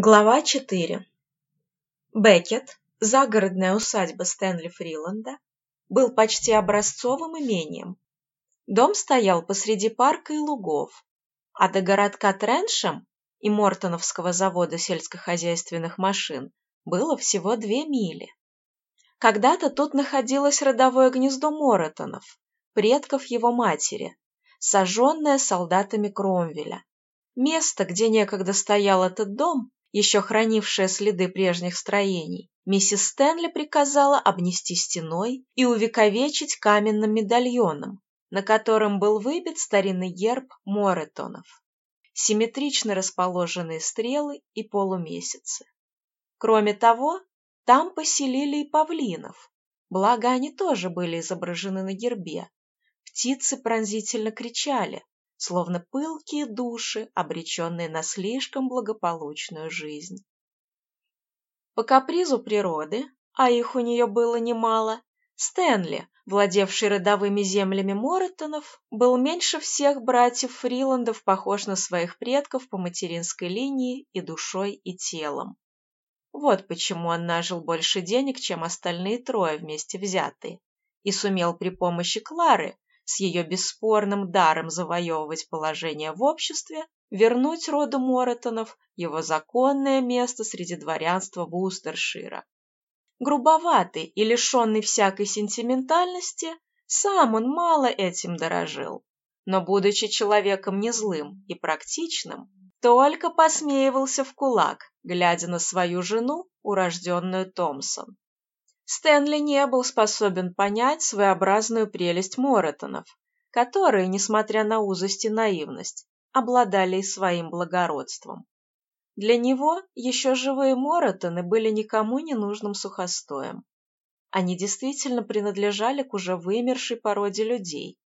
Глава 4. Беккет, загородная усадьба Стэнли Фриланда, был почти образцовым имением. Дом стоял посреди парка и лугов, а до городка Треншем и Мортоновского завода сельскохозяйственных машин было всего две мили. Когда-то тут находилось родовое гнездо Моротонов, предков его матери, сожженное солдатами Кромвеля. Место, где некогда стоял этот дом, еще хранившая следы прежних строений, миссис Стэнли приказала обнести стеной и увековечить каменным медальоном, на котором был выбит старинный герб Моретонов, симметрично расположенные стрелы и полумесяцы. Кроме того, там поселили и павлинов, благо они тоже были изображены на гербе. Птицы пронзительно кричали, словно пылкие души, обреченные на слишком благополучную жизнь. По капризу природы, а их у нее было немало, Стэнли, владевший родовыми землями Моротонов, был меньше всех братьев Фриландов похож на своих предков по материнской линии и душой, и телом. Вот почему он нажил больше денег, чем остальные трое вместе взятые, и сумел при помощи Клары с ее бесспорным даром завоевывать положение в обществе, вернуть роду Моретонов его законное место среди дворянства Вустершира. Грубоватый и лишенный всякой сентиментальности, сам он мало этим дорожил, но, будучи человеком не злым и практичным, только посмеивался в кулак, глядя на свою жену, урожденную Томпсон. Стэнли не был способен понять своеобразную прелесть Моретонов, которые, несмотря на узость и наивность, обладали и своим благородством. Для него еще живые Моретоны были никому не нужным сухостоем. Они действительно принадлежали к уже вымершей породе людей,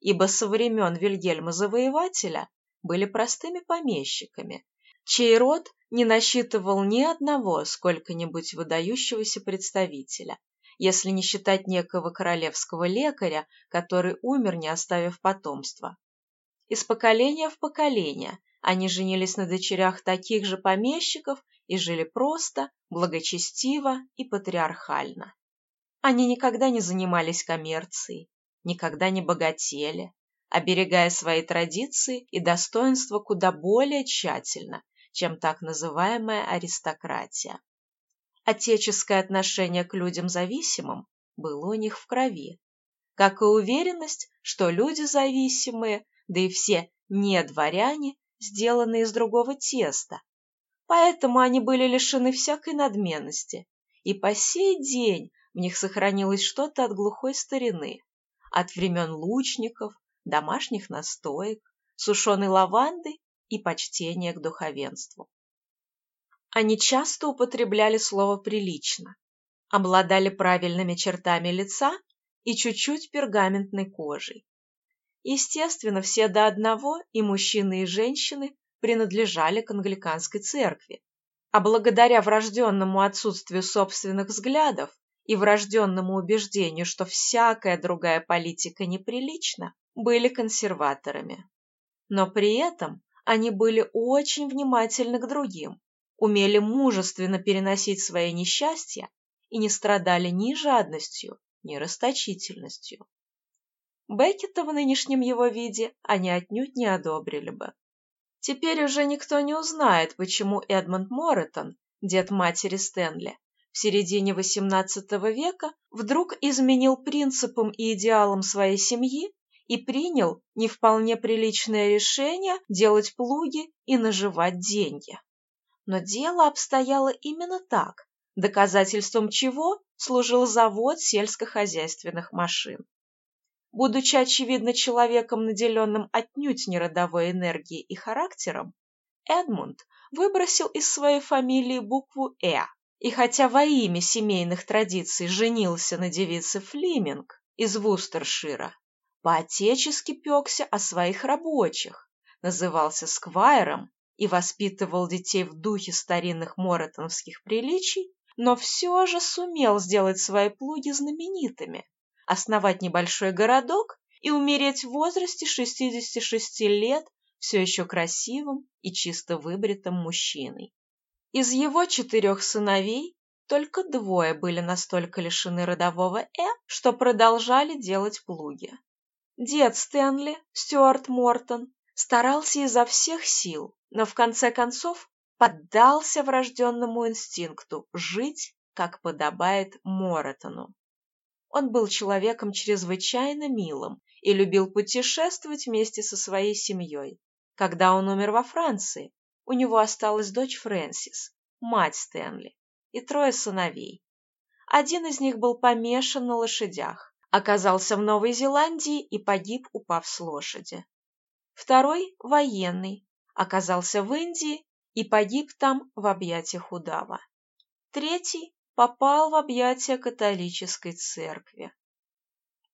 ибо со времен Вильгельма Завоевателя были простыми помещиками, чей род не насчитывал ни одного сколько-нибудь выдающегося представителя, если не считать некого королевского лекаря, который умер, не оставив потомства. Из поколения в поколение они женились на дочерях таких же помещиков и жили просто, благочестиво и патриархально. Они никогда не занимались коммерцией, никогда не богатели, оберегая свои традиции и достоинства куда более тщательно, чем так называемая аристократия. Отеческое отношение к людям зависимым было у них в крови, как и уверенность, что люди зависимые, да и все не дворяне, сделаны из другого теста. Поэтому они были лишены всякой надменности, и по сей день в них сохранилось что-то от глухой старины, от времен лучников, домашних настоек, сушеной лаванды и почтение к духовенству. Они часто употребляли слово «прилично», обладали правильными чертами лица и чуть-чуть пергаментной кожей. Естественно, все до одного, и мужчины, и женщины, принадлежали к англиканской церкви, а благодаря врожденному отсутствию собственных взглядов и врожденному убеждению, что всякая другая политика неприлична, были консерваторами. Но при этом они были очень внимательны к другим, умели мужественно переносить свои несчастья и не страдали ни жадностью, ни расточительностью. Беккета в нынешнем его виде они отнюдь не одобрили бы. Теперь уже никто не узнает, почему Эдмонд Моретон, дед матери Стэнли, в середине XVIII века вдруг изменил принципам и идеалам своей семьи и принял не вполне приличное решение делать плуги и наживать деньги. Но дело обстояло именно так, доказательством чего служил завод сельскохозяйственных машин. Будучи, очевидно, человеком, наделенным отнюдь не родовой энергией и характером, Эдмунд выбросил из своей фамилии букву «э», и хотя во имя семейных традиций женился на девице Флиминг из Вустершира, по-отечески пекся о своих рабочих, назывался сквайром и воспитывал детей в духе старинных моретоновских приличий, но все же сумел сделать свои плуги знаменитыми, основать небольшой городок и умереть в возрасте 66 лет все еще красивым и чисто выбритым мужчиной. Из его четырех сыновей только двое были настолько лишены родового «э», что продолжали делать плуги. Дед Стэнли, Стюарт Мортон, старался изо всех сил, но в конце концов поддался врожденному инстинкту жить, как подобает Моретону. Он был человеком чрезвычайно милым и любил путешествовать вместе со своей семьей. Когда он умер во Франции, у него осталась дочь Фрэнсис, мать Стэнли, и трое сыновей. Один из них был помешан на лошадях, оказался в Новой Зеландии и погиб, упав с лошади. Второй, военный, оказался в Индии и погиб там в объятиях удава. Третий попал в объятия католической церкви.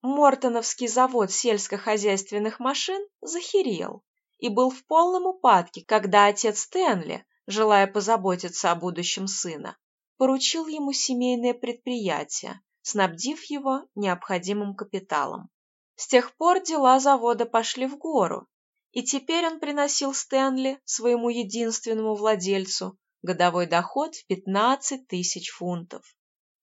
Мортоновский завод сельскохозяйственных машин захерел и был в полном упадке, когда отец Стэнли, желая позаботиться о будущем сына, поручил ему семейное предприятие, снабдив его необходимым капиталом. С тех пор дела завода пошли в гору, и теперь он приносил Стэнли, своему единственному владельцу, годовой доход в 15 тысяч фунтов.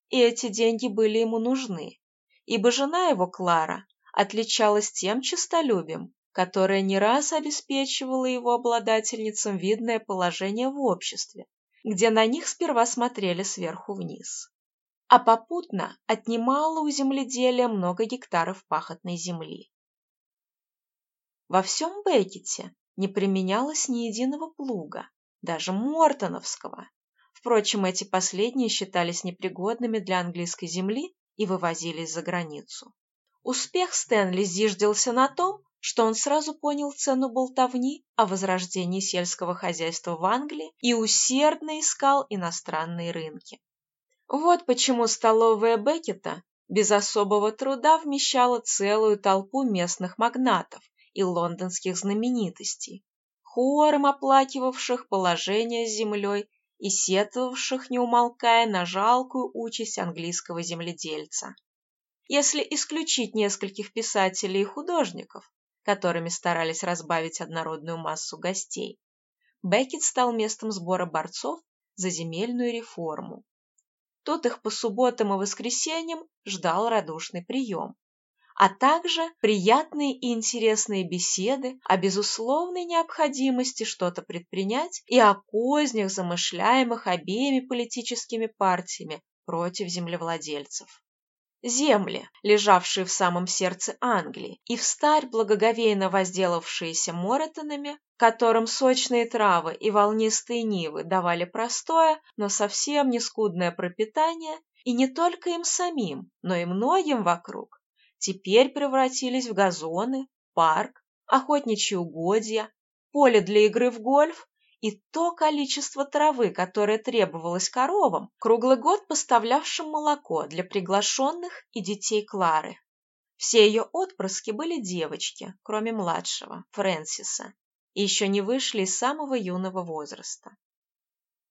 И эти деньги были ему нужны, ибо жена его, Клара, отличалась тем честолюбием, которое не раз обеспечивало его обладательницам видное положение в обществе, где на них сперва смотрели сверху вниз. А попутно отнимало у земледелия много гектаров пахотной земли. Во всем Беккете не применялось ни единого плуга, даже Мортоновского. Впрочем, эти последние считались непригодными для английской земли и вывозились за границу. Успех Стэнли зиждился на том, что он сразу понял цену болтовни о возрождении сельского хозяйства в Англии и усердно искал иностранные рынки. Вот почему столовая Беккета без особого труда вмещала целую толпу местных магнатов, и лондонских знаменитостей, хором оплакивавших положение с землей и сетовавших, не умолкая, на жалкую участь английского земледельца. Если исключить нескольких писателей и художников, которыми старались разбавить однородную массу гостей, Беккет стал местом сбора борцов за земельную реформу. Тут их по субботам и воскресеньям ждал радушный прием а также приятные и интересные беседы о безусловной необходимости что-то предпринять и о кознях, замышляемых обеими политическими партиями против землевладельцев. Земли, лежавшие в самом сердце Англии, и встарь благоговейно возделавшиеся Моретонами, которым сочные травы и волнистые нивы давали простое, но совсем не скудное пропитание, и не только им самим, но и многим вокруг, теперь превратились в газоны, парк, охотничьи угодья, поле для игры в гольф и то количество травы, которое требовалось коровам, круглый год поставлявшим молоко для приглашенных и детей Клары. Все ее отпрыски были девочки, кроме младшего, Фрэнсиса, и еще не вышли из самого юного возраста.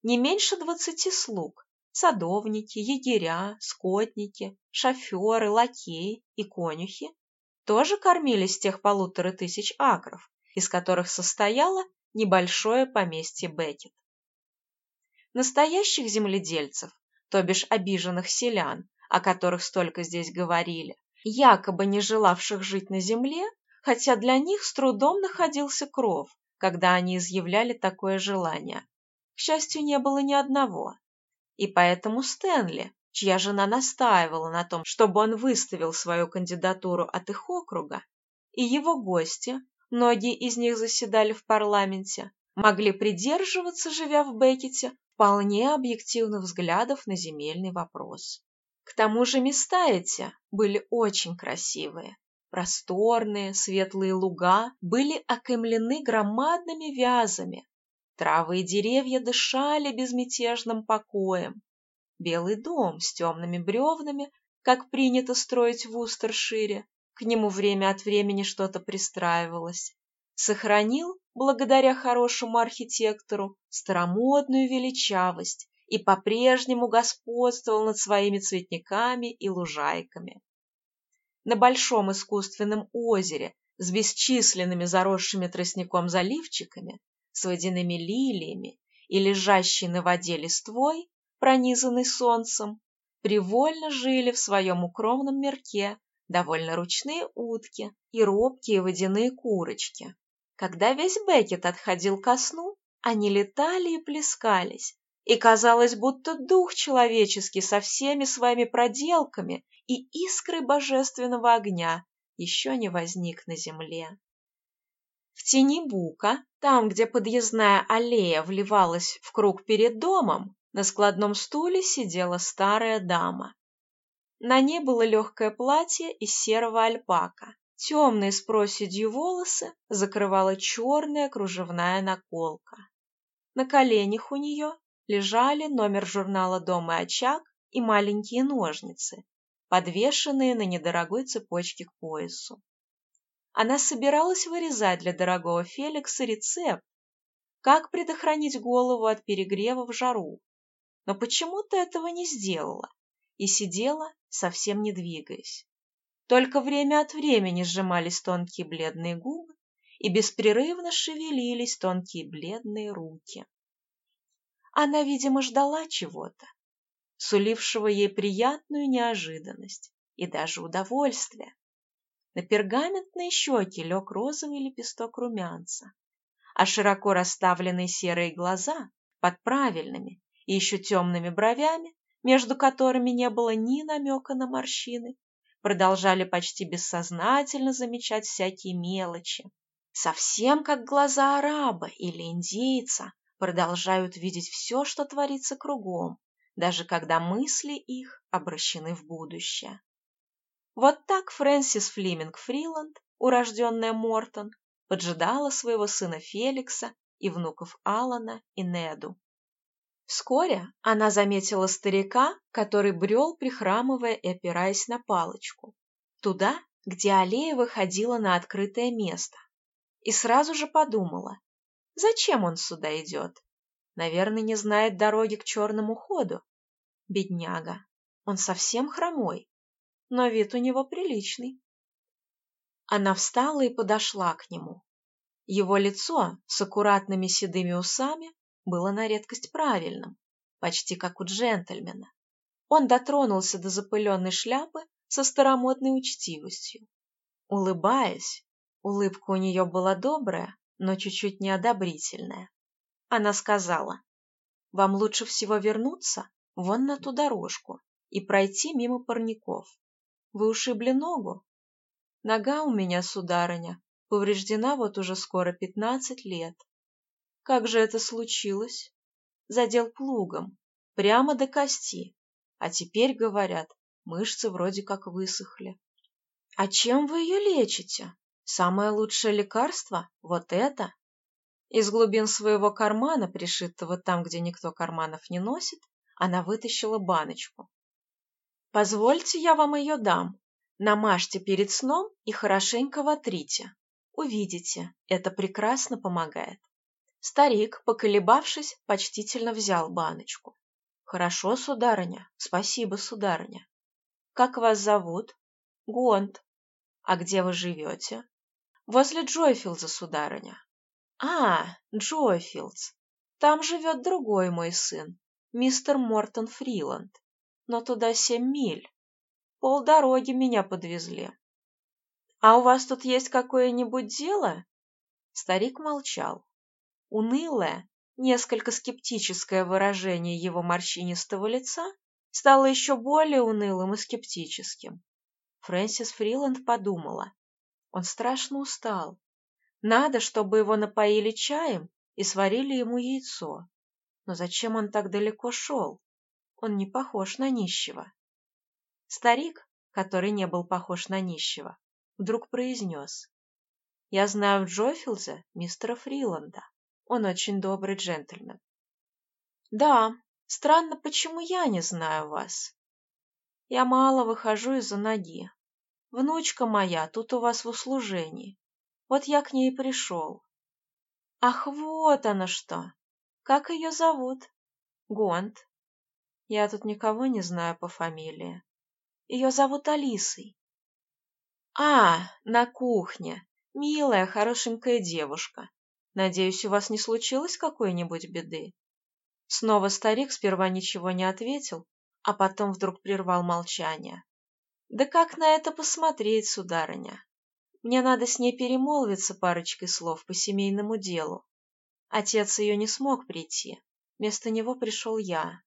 Не меньше двадцати слуг, садовники, егеря, скотники, шоферы, лакеи и конюхи тоже кормились тех полутора тысяч акров, из которых состояло небольшое поместье Беккет. Настоящих земледельцев, то бишь обиженных селян, о которых столько здесь говорили, якобы не желавших жить на земле, хотя для них с трудом находился кров, когда они изъявляли такое желание. К счастью, не было ни одного. И поэтому Стэнли, чья жена настаивала на том, чтобы он выставил свою кандидатуру от их округа, и его гости, многие из них заседали в парламенте, могли придерживаться, живя в Беккете, вполне объективных взглядов на земельный вопрос. К тому же места эти были очень красивые. Просторные, светлые луга были окаймлены громадными вязами, Травы и деревья дышали безмятежным покоем. Белый дом с темными бревнами, как принято строить в Устершире, к нему время от времени что-то пристраивалось, сохранил, благодаря хорошему архитектору, старомодную величавость и по-прежнему господствовал над своими цветниками и лужайками. На большом искусственном озере с бесчисленными заросшими тростником заливчиками с водяными лилиями и лежащий на воде листвой, пронизанный солнцем, привольно жили в своем укромном мирке довольно ручные утки и робкие водяные курочки. Когда весь Бекет отходил ко сну, они летали и плескались, и казалось, будто дух человеческий со всеми своими проделками и искрой божественного огня еще не возник на земле. В тени бука, там, где подъездная аллея вливалась в круг перед домом, на складном стуле сидела старая дама. На ней было легкое платье из серого альпака. Темные с проседью волосы закрывала черная кружевная наколка. На коленях у нее лежали номер журнала «Дом и очаг» и маленькие ножницы, подвешенные на недорогой цепочке к поясу. Она собиралась вырезать для дорогого Феликса рецепт, как предохранить голову от перегрева в жару, но почему-то этого не сделала и сидела, совсем не двигаясь. Только время от времени сжимались тонкие бледные губы и беспрерывно шевелились тонкие бледные руки. Она, видимо, ждала чего-то, сулившего ей приятную неожиданность и даже удовольствие. На пергаментные щеки лег розовый лепесток румянца, а широко расставленные серые глаза под правильными и еще темными бровями между которыми не было ни намека на морщины, продолжали почти бессознательно замечать всякие мелочи. Совсем как глаза араба или индейца продолжают видеть все, что творится кругом, даже когда мысли их обращены в будущее. Вот так Фрэнсис Флиминг Фриланд, урожденная Мортон, поджидала своего сына Феликса и внуков Алана и Неду. Вскоре она заметила старика, который брел, прихрамывая и опираясь на палочку, туда, где аллея выходила на открытое место, и сразу же подумала, зачем он сюда идет? Наверное, не знает дороги к черному ходу. Бедняга, он совсем хромой, но вид у него приличный. Она встала и подошла к нему. Его лицо с аккуратными седыми усами было на редкость правильным, почти как у джентльмена. Он дотронулся до запыленной шляпы со старомодной учтивостью. Улыбаясь, улыбка у нее была добрая, но чуть-чуть неодобрительная. Она сказала, «Вам лучше всего вернуться вон на ту дорожку и пройти мимо парников. Вы ушибли ногу?» «Нога у меня, сударыня, повреждена вот уже скоро пятнадцать лет. Как же это случилось? Задел плугом, прямо до кости. А теперь, говорят, мышцы вроде как высохли. А чем вы ее лечите? Самое лучшее лекарство – вот это. Из глубин своего кармана, пришитого там, где никто карманов не носит, она вытащила баночку. «Позвольте, я вам ее дам. Намажьте перед сном и хорошенько вотрите. Увидите, это прекрасно помогает». Старик, поколебавшись, почтительно взял баночку. «Хорошо, сударыня. Спасибо, сударыня. Как вас зовут?» «Гонт. А где вы живете?» «Возле Джойфилдса, сударыня». «А, Джойфилдс. Там живет другой мой сын, мистер Мортон Фриланд. Но туда семь миль. Полдороги меня подвезли». «А у вас тут есть какое-нибудь дело?» Старик молчал. Унылое, несколько скептическое выражение его морщинистого лица стало еще более унылым и скептическим. Фрэнсис Фриланд подумала. Он страшно устал. Надо, чтобы его напоили чаем и сварили ему яйцо. Но зачем он так далеко шел? Он не похож на нищего. Старик, который не был похож на нищего, вдруг произнес. «Я знаю в Джофилзе мистера Фриланда. Он очень добрый джентльмен. Да, странно, почему я не знаю вас. Я мало выхожу из-за ноги. Внучка моя тут у вас в услужении. Вот я к ней пришел. Ах, вот она что! Как ее зовут? Гонт. Я тут никого не знаю по фамилии. Ее зовут Алисой. А, на кухне. Милая, хорошенькая девушка. Надеюсь, у вас не случилось какой-нибудь беды? Снова старик сперва ничего не ответил, а потом вдруг прервал молчание. «Да как на это посмотреть, сударыня? Мне надо с ней перемолвиться парочкой слов по семейному делу. Отец ее не смог прийти, вместо него пришел я.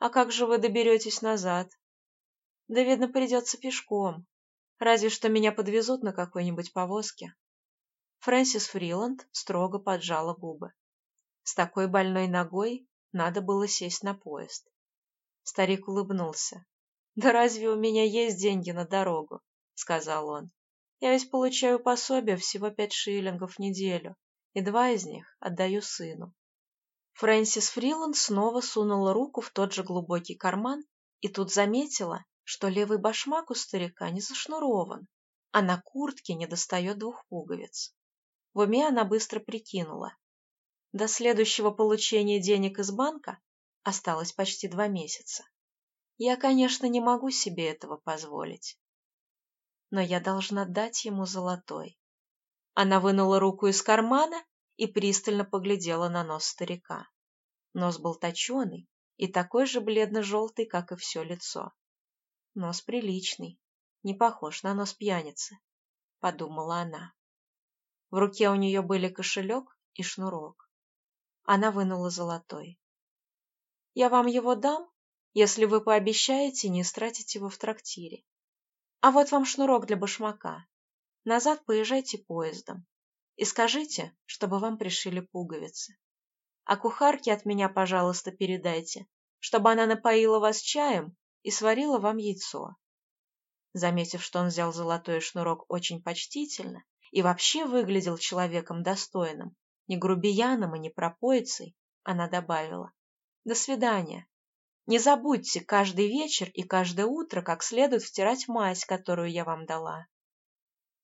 А как же вы доберетесь назад? Да, видно, придется пешком. Разве что меня подвезут на какой-нибудь повозке. Фрэнсис Фриланд строго поджала губы. С такой больной ногой надо было сесть на поезд. Старик улыбнулся. «Да разве у меня есть деньги на дорогу?» — сказал он. «Я ведь получаю пособие всего пять шиллингов в неделю, и два из них отдаю сыну. Фрэнсис Фриланд снова сунула руку в тот же глубокий карман и тут заметила, что левый башмак у старика не зашнурован, а на куртке не достает двух пуговиц. В уме она быстро прикинула. До следующего получения денег из банка осталось почти два месяца. Я, конечно, не могу себе этого позволить. Но я должна дать ему золотой. Она вынула руку из кармана и пристально поглядела на нос старика. Нос был точеный и такой же бледно-желтый, как и все лицо. Нос приличный, не похож на нос пьяницы, подумала она. В руке у нее были кошелек и шнурок. Она вынула золотой. «Я вам его дам, если вы пообещаете не стратить его в трактире. А вот вам шнурок для башмака. Назад поезжайте поездом и скажите, чтобы вам пришили пуговицы. А кухарке от меня, пожалуйста, передайте, чтобы она напоила вас чаем и сварила вам яйцо. Заметив, что он взял золотой шнурок очень почтительно и вообще выглядел человеком достойным, не грубияном и не пропоицей, она добавила «До свидания. Не забудьте каждый вечер и каждое утро как следует втирать мазь, которую я вам дала».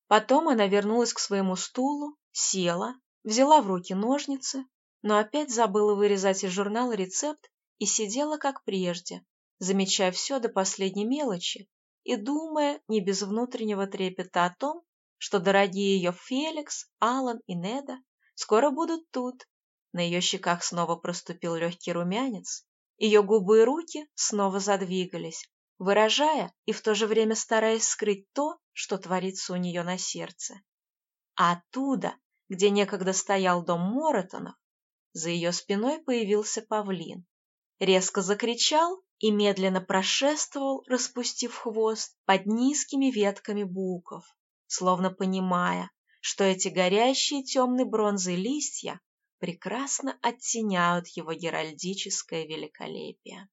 Потом она вернулась к своему стулу, села, взяла в руки ножницы, но опять забыла вырезать из журнала рецепт и сидела как прежде, замечая все до последней мелочи и думая не без внутреннего трепета о том, что дорогие ее Феликс, Алан и Неда скоро будут тут. На ее щеках снова проступил легкий румянец, ее губы и руки снова задвигались, выражая и в то же время стараясь скрыть то, что творится у нее на сердце. А оттуда, где некогда стоял дом Моротонов, за ее спиной появился павлин. Резко закричал и медленно прошествовал, распустив хвост, под низкими ветками буков, словно понимая, что эти горящие темной бронзой листья прекрасно оттеняют его геральдическое великолепие.